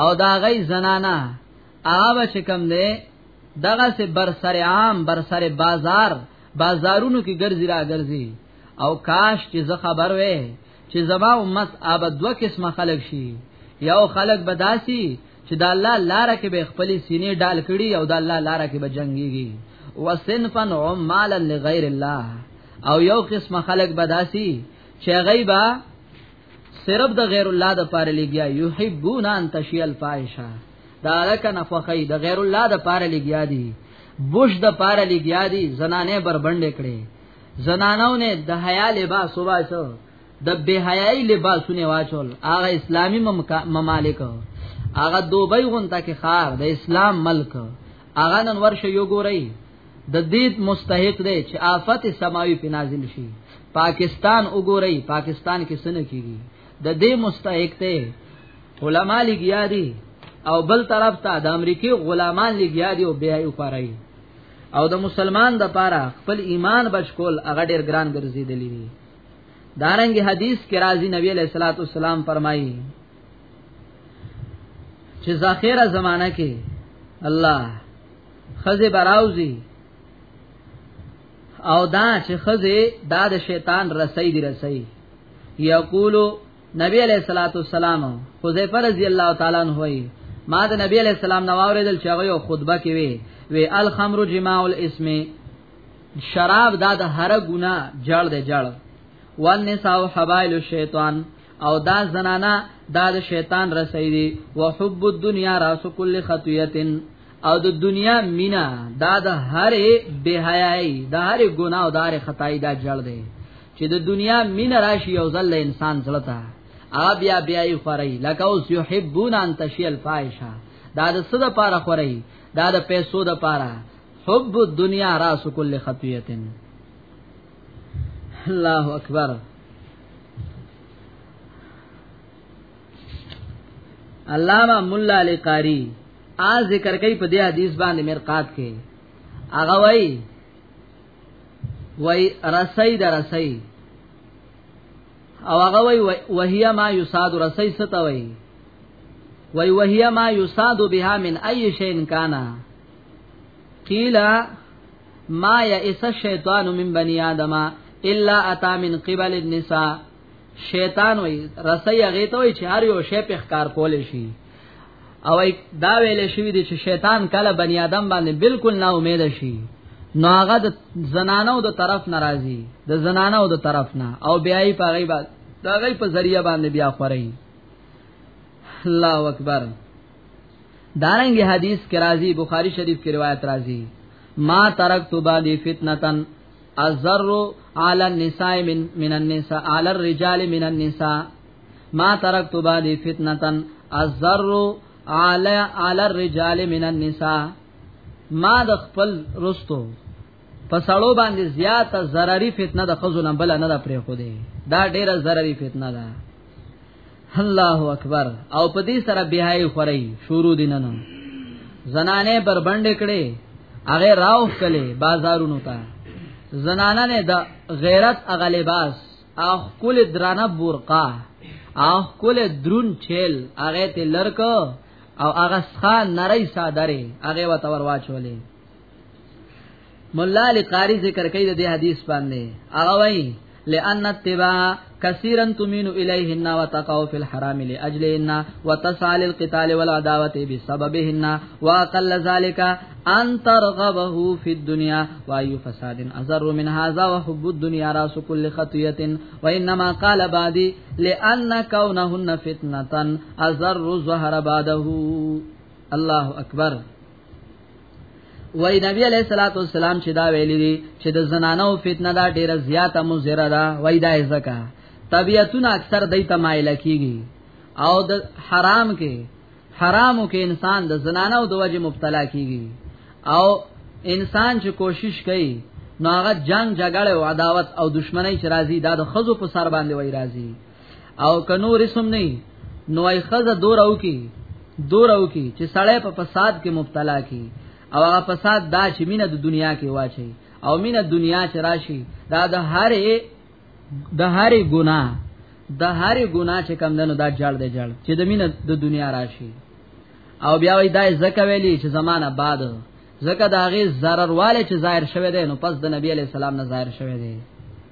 او دا غي زنانا هغه چې کم دی دغه سه بر سر عام بر سر بازار بازارونو کې ګرځي را ګرځي او کاش چې زه خبر وې چې زما امت آب دو قسمه خلق شي یو خلق بداسي چې د الله لار کې به خپل سینې ډال کړي او د الله لار کې به جنگيږي وسنفن عمالا لغیر الله او یو قسم خلق بداسي چې غیبا صرف د غیر الله د پاره لګیا یحبون ان تشی الفاحشه دا لکه نفخی د غیر الله د پاره لګیا دی بوش د پاره لګیا دی زنانه بربند کړي زنانو نه د حیا لباس وباسو د بے حیاي لباسونه واچول هغه اسلامی ممالک هغه دوبۍ غونته کې خار د اسلام ملک هغه نن ورشه یو ګورئ د دید مستحق دی چې آفت سماوي په نازل شي پاکستان وګورئ پاکستان کې سن کیږي د دې مستحق ته علما لګیا دي او بل طرف ته د امریکای غلامان لګیا دي او بیا یې وپارای او د مسلمان د پاره خپل ایمان بشکول هغه ډیر ګران ګرځیدلی دي دارنګ حدیث کې راځي نبی علیہ الصلوۃ والسلام فرمایي چې ذخیره زمانہ کې الله خزه براوزی او دا چې خزه دا د شیطان رسۍ دی رسۍ یقولو نبی علیہ الصلوۃ والسلام حذیفه رضی الله تعالی عنہ وی ما د نبی علیہ السلام نو اوریدل چې هغه یو خطبه کوي وی الخمر جماع الاسم شراب دا د هر ګنا جړ دی جړ وان نساء حبائل الشیطان او دا زنانا دا د شیطان رسیدي وحب الدنیا راس کل خطیه او د دنیا مینا دا د هر بے حیاي د هر ګناه او د هر خدای دا جړ دی چې د دنیا مینا راشي او ځل انسان زړتا ا بیا بیا یې خوري لکه اوس یحبون ان تشی الفاحشه دا د صد پاره خوري دا د پیسو د پاره حب الدنیا راس کل خطیتن الله اکبر علامہ مولا علی قاری ا ذکر کوي په دې حدیث باندې مرقات کې هغه وای وای رسای د رسای او هغه وای وهیا ما یصاد رسای ستا وای وای وهیا ما یصاد بها من ای شین کانا قیل ما یئس الشیطان من بنی آدم الا اتا من قبل النساء شیطان وای رسي هغه ته وای چې هر یو شی په ښکار کول شي او دا ویل شوی دی چې شیطان کله بنی آدم باندې بالکل نا امید شي نو هغه د زنانو د طرف ناراضي د زنانو د طرف نه او بیا یې په غیبه دا غي په ذریعہ باندې بیا خوري الله اکبر دارنګ حدیث کې راځي بخاری شریف کې روایت راځي ما ترک تو باندې فتنتن الذر على النساء من من النساء على الرجال من النساء ما تركت بعد فتنه الذر على على الرجال من النساء ما د خپل رستو په سړو باندې زیاته ضرری فتنه د خزو نه بل نه د پرې خو دی دا ډیره ضرری فتنه ده الله اکبر او په دې سره بهای خوري شروع دي نن زنانه بربند کړي هغه راو کله بازارونو ته زنانه نه د غیرت هغه لباس اخ کول درانه برقا اخ کول درون چیل هغه ته لړک او هغه ښا نری صادره هغه وتور واچولې مولا علی قاری ذکر کوي د دې حدیث باندې هغه وایي لأن اتباع كثيرا تمين إليهن وتقع في الحرام لأجلهن وتسعى للقتال والعداوة بسببهن وأقل ذلك أن ترغبه في الدنيا وأي فساد أزر من هذا وحب الدنيا راس كل خطية وإنما قال بعدي لأن كونهن فتنة أزر ظهر بعده الله أكبر وای نبی علیہ الصلوۃ والسلام چې دا ویلي دي چې د زنانو فتنه دا ډیره زیاته مزره ده وای دا ځکه طبیعتونه اکثر دای ته مایل کیږي او د حرام کې حرامو کې انسان د زنانو د وجه مبتلا کیږي او انسان چې کوشش کوي نو هغه جنگ جګړه او عداوت او دشمنی چې راځي دا د خزو په سر باندې وای راځي او کنو رسم نه نو ای خزه دور او کی دور او کی چې سړی په فساد کې مبتلا کی او هغه فساد دا چې مینه د دنیا کې واچي او مینه دنیا چې راشي دا د هرې د هرې ګناه د هرې ګناه چې کم دنو دا جړ دی جړ چې د مینه د دنیا راشي او بیا وای دا زکه ویلی چې زمانہ بعد زکه دا غي zarar والے چې ظاهر شوه دی نو پس د نبی علی السلام نه ظاهر شوه دی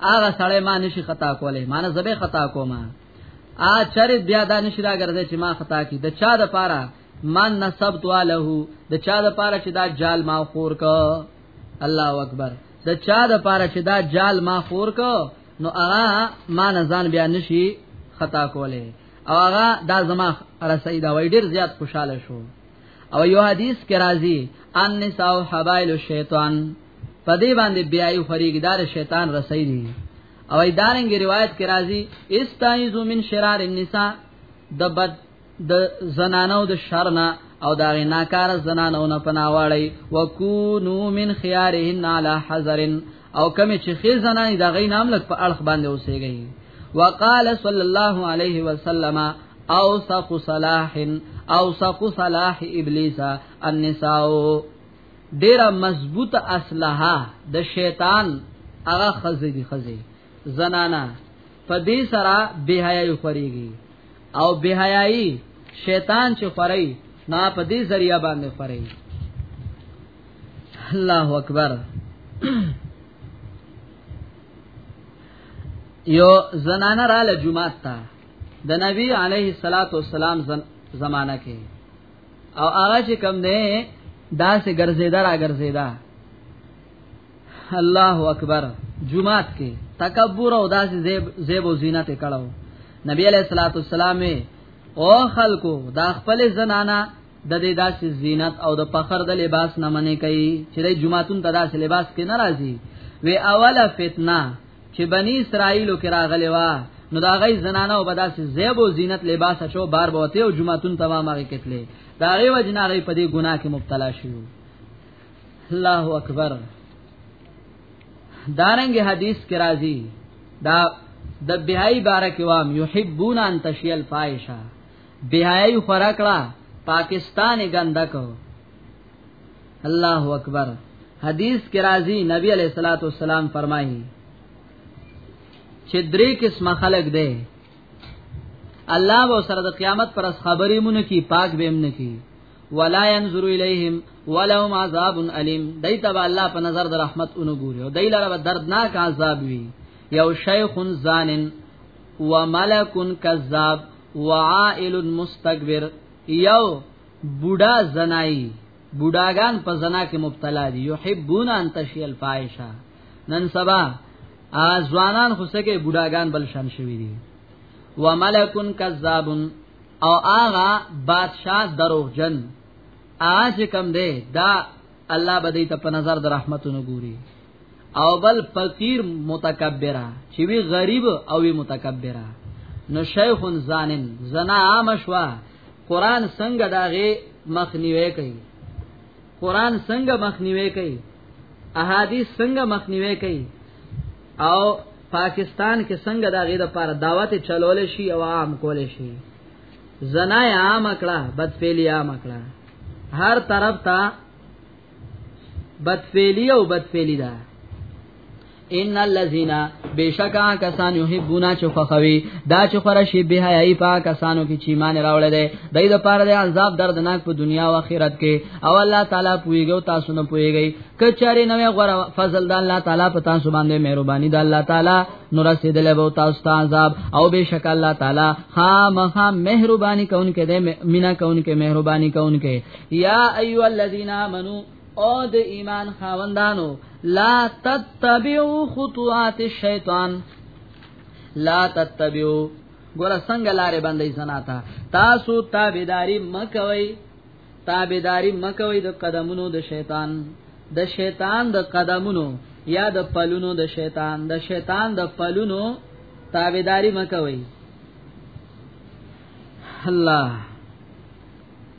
هغه سړی ما نشي خطا کولای ما نه زبې خطا کوم ا چر بیا دا نشي راګرځي چې ما خطا کی د چا د پاره من نسبت له د چا د پاره چې دا جال ما خور کو الله اکبر د چا د پاره چې دا جال ما خور کو نو هغه ما نه ځان بیا نشي خطا کولای او هغه دا زما رسې دا وای ډیر زیات خوشاله شو او یو حدیث کې راځي ان نساء حبائل الشیطان په دې باندې بیا یو فریقدار شیطان رسې دي او ایدارنګ روایت کې راځي استایذ من شرار النساء د بد د زنانو د شرنا او دا ناکار زنانو نه پناواړی وکونو من خيارهن على حذر او کمی چې خې زنانې دا غي نام لک په اړخ باندې اوسېږي وقال صلى الله عليه وسلم اوسق صلاح اوسق صلاح ابلیس النساء ډیره مضبوطه اسلحه د شیطان هغه خزه دي خزه زنانا په دې سره بهایي خوريږي او بهایي شیطان چې خوري نا په دې ذریعہ باندې خوري الله اکبر یو زنانه را له جمعه تا د نبی علیه الصلاۃ والسلام زمانہ کې او هغه چې کم نه دا سه ګرځیدا را ګرځیدا الله اکبر جمعات کې تکبر او داسې زیب زیب او زینت کړو نبی علیہ الصلوۃ والسلام او خلکو دا خپل زنانا د دې داسې زینت او د فخر د لباس نه منې کوي چې د جمعتون ته داسې لباس کې ناراضي وی اوله فتنه چې بنی اسرائیلو کې راغلی وا نو دا غي زنانه او بداسې زیب او زینت لباس شو بار بوته او جمعتون تمام هغه کتلې دا غي وجنا غي په دې ګناه کې مبتلا شو الله اکبر دارنګ حدیث کې راځي دا د بهای بارک وام یحبون ان تشیل فایشا بهای خوراکړه پاکستان ګندکو الله اکبر حدیث کې راځي نبی علیہ الصلوۃ والسلام فرمایي چې درې قسمه خلق دی الله به سره د قیامت پر اس خبرې مونږ کی پاک به مونږ کی ولا ينظر اليهم ولهم عذاب الیم دای ته الله په نظر د رحمت اونو ګوري او دای لره دردناک عذاب وی یو شیخ زانن وملک کذاب وعائل مستكبر یو بوډا زنای بوډاګان په زنا کې مبتلا دي یحبون ان تشی الفاحشه نن سبا ځوانان خو سکه بوډاګان بل شان شوی دي وملکن کذاب او آغا بادشاہ دروغجن آج کم دے دا الله بدی ته په نظر د رحمتونو ګوري او بل فقیر متکبره چې وی غریب او وی متکبره نو شیخ زانن زنا عام شوا قران څنګه داغه مخنیوي کوي قران څنګه مخنیوي کوي احادیث څنګه مخنیوي کوي او پاکستان کې څنګه داغه د پاره دعوت چلول شي او عام کول شي زنا عام کړه بدفعلی عام کړه هر طرف ته بدفعلی او بدفعلی ده ان الذين بشکا کسان يحبونا چې خوخوي دا چې خورشي به حیاي پاک کسانو کې چې مان راوړل دي دای د پاره د عذاب دردناک په دنیا او آخرت کې او الله تعالی پويګو تاسو نه پويګي کچاري نوې غره فضل د الله تعالی په تاسو باندې مهرباني د الله تعالی نو رسیدلې به تاسو ته عذاب او بشک الله تعالی خامخا مهرباني کونکي دې مینا کونکي مهرباني کونکي یا ایو الذین آمنو او د ایمان خاوندانو لا تتبعوا خطوات الشیطان لا تتبعوا ګور څنګه لارې باندې زناتا تاسو تابعداري مکوي تابعداري مکوي د قدمونو د شیطان د شیطان د قدمونو یا د پلونو د شیطان د شیطان د پلونو تابعداري مکوي الله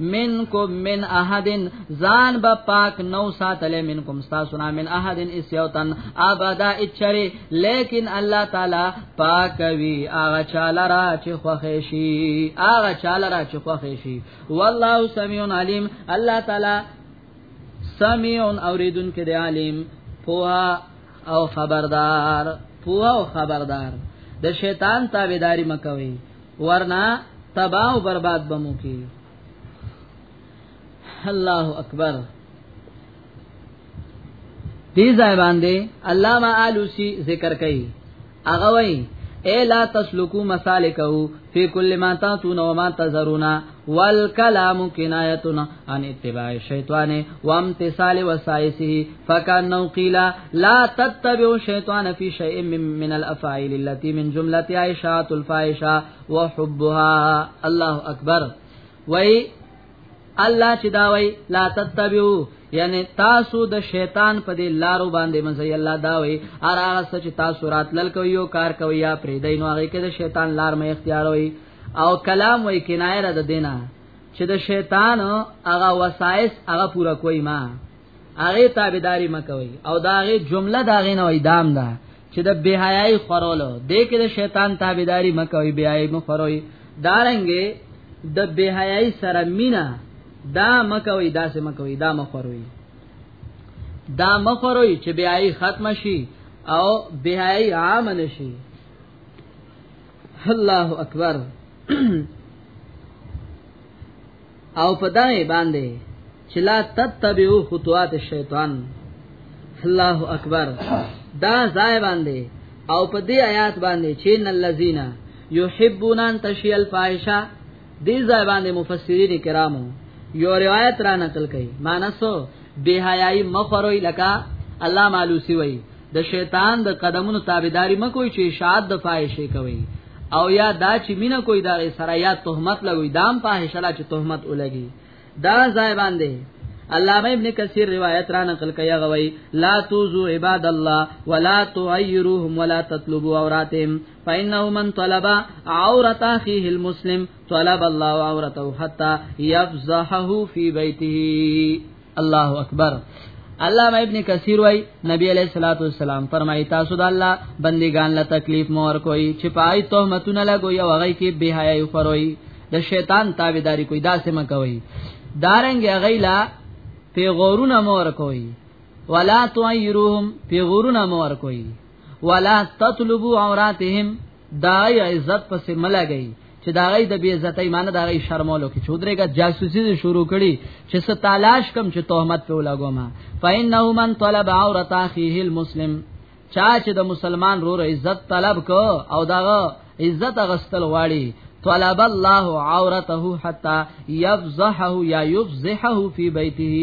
منکم من احدن زان با پاک نو ساتل منکم ساسنا من احدن اسیوتن ابدا اچری لیکن الله تعالی پاک وی اغه چاله را چې خوښ شي اغه چاله را چې خوښ شي والله سمیع علیم الله تعالی سمیع اوریدون کې دی علیم پوها او خبردار پوها او خبردار د شیطان تابعداري مکوئ ورنا تباہ او برباد بمو کی الله اکبر دې ځای باندې علامه آلوسی ذکر کوي هغه وایي اے لا تسلکو مسالکو فی کل ما تاتون و ما تذرونا والکلام کنایتنا عن اتباع الشیطان وامتثال وسائسه فکانه قیل لا تتبعوا الشیطان فی شیء من الافاعیل التي من جملتها اشاعه الفاحشه وحبها الله اکبر وای الله چې دا وای لا تتبعو یعنی تاسو د شیطان په دې لارو باندې مزي الله دا وای ارا سچ تاسو راتلل کوي او کار کوي یا پرې دینو هغه کې د شیطان لار مې اختیار وای او کلام وای کنایه را د دینه چې د شیطان هغه وسایس هغه پورا کوي ما هغه تابعداري مکوي او دا هغه جمله دا غي نه وای دام ده چې د بهایي خورولو د کې د شیطان تابعداري مکوي بهایي مخوروي دارنګي د دا بهایي سره مینا دا مکوي دا سه مکوي دا مخوروي دا مخوروي چې بهایي ختم شي او بهایي عام نشي الله اکبر او په دای باندې چې لا تتبعو خطوات الشیطان الله اکبر دا ځای باندې او په دې آیات باندې چې ان الذين يحبون ان تشي الفاحشه دې ځای باندې مفسرین کرامو یو روایت را نقل کړي مانسو بے حیاي مخوروي لکه الله مالوسی وای د شیطان د قدمونو تابعداري مکوئ چې اشاعت د فاحشه کوي او یا دا چې مینه کوي دا سره یا تهمت لګوي دام فاحشه لا چې تهمت ولګي دا ځای باندې علامه ابن کثیر روایت را نقل کوي غوي لا توزو عباد الله ولا تعيروهم ولا تطلبوا عوراتهم فانه من طلب عورت اخيه المسلم طلب الله عورته حتا يفزحه في بيته الله اکبر علامه ابن کثیر وای نبی علیہ الصلوۃ والسلام فرمایي تاسو د الله بندگان له تکلیف مور کوي چې پای تهمتونه لګوي او هغه کې بے حیاي خروي د شیطان تابعداري کوي دا سم کوي دارنګ غیلا پیغورونه مور کوي ولا تعیروهم پیغورونه مور کوي ولا تطلبوا عوراتهم دا یا عزت پس ملګی چې دا غي د بی عزتۍ معنی دا غي شرمولو کې چودري کا جاسوسي شروع کړي چې ست تلاش کم چې تهمت په لګو ما فإنه من طلب عورت اخيه المسلم چا چې د مسلمان رور عزت طلب کو او دا عزت غستل واړي طلب الله عورته حتا يفضحه یا يفضحه في بيته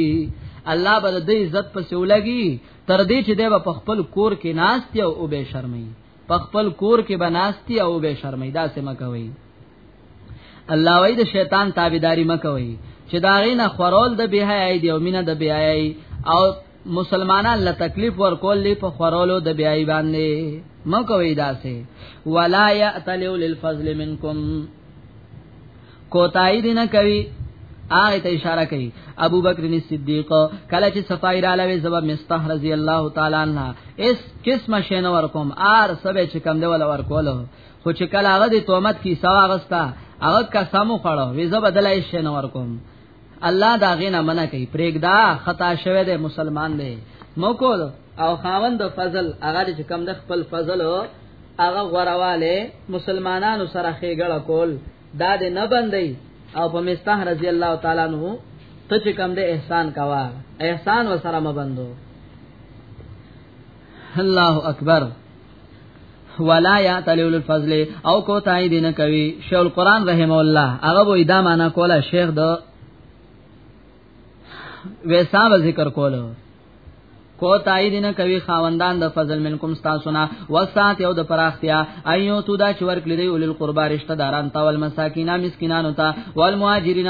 الله بل د عزت په سولګي تر دې چې د په خپل کور کې ناست یو او به شرمي په خپل کور کې بناستی او به شرمې دا سم کوي الله وای د شیطان تابعداري مکوي چې دا غینه خورول د بهای دی او مینه د بهای او مسلمانان له تکلیف ورکول لی په خورولو د بهای باندې مکوي داسې ولا یاتلو للفضل منکم کوتای دې نه کوي آی ته اشاره کوي ابو بکر صدیق کله چې صفای را لوي زبا مستح رضی الله تعالی عنہ اس قسمه شین ور کوم آر سبه چې کم دی ول ور کوله خو چې کله هغه د تومت کی سوا غستا هغه قسم خړو وی زبا دلای شین ور کوم الله دا غینه منع کوي پرېګدا خطا شوه دی مسلمان دی موکول او خاوند فضل هغه چې کم د خپل فضل هغه غورواله مسلمانانو سره خېګړه کول دا دې نه بندي او په مستح رضی الله تعالی عنہ ته چې کوم دې احسان کوا احسان وسره مبندو الله اکبر ولا یاتلو الفضل او کو تای دین کوي شیخ القران رحم الله هغه وې دا معنا کوله شیخ د ویسا ذکر کوله کو تای دینه کوي خاوندان د فضل منکم تاسو نه وسات یو د پراختیا ایو تو دا چور کړی دی اولل قربا رشتہ داران تاول مساکینا مسکینانو ته والمهاجرین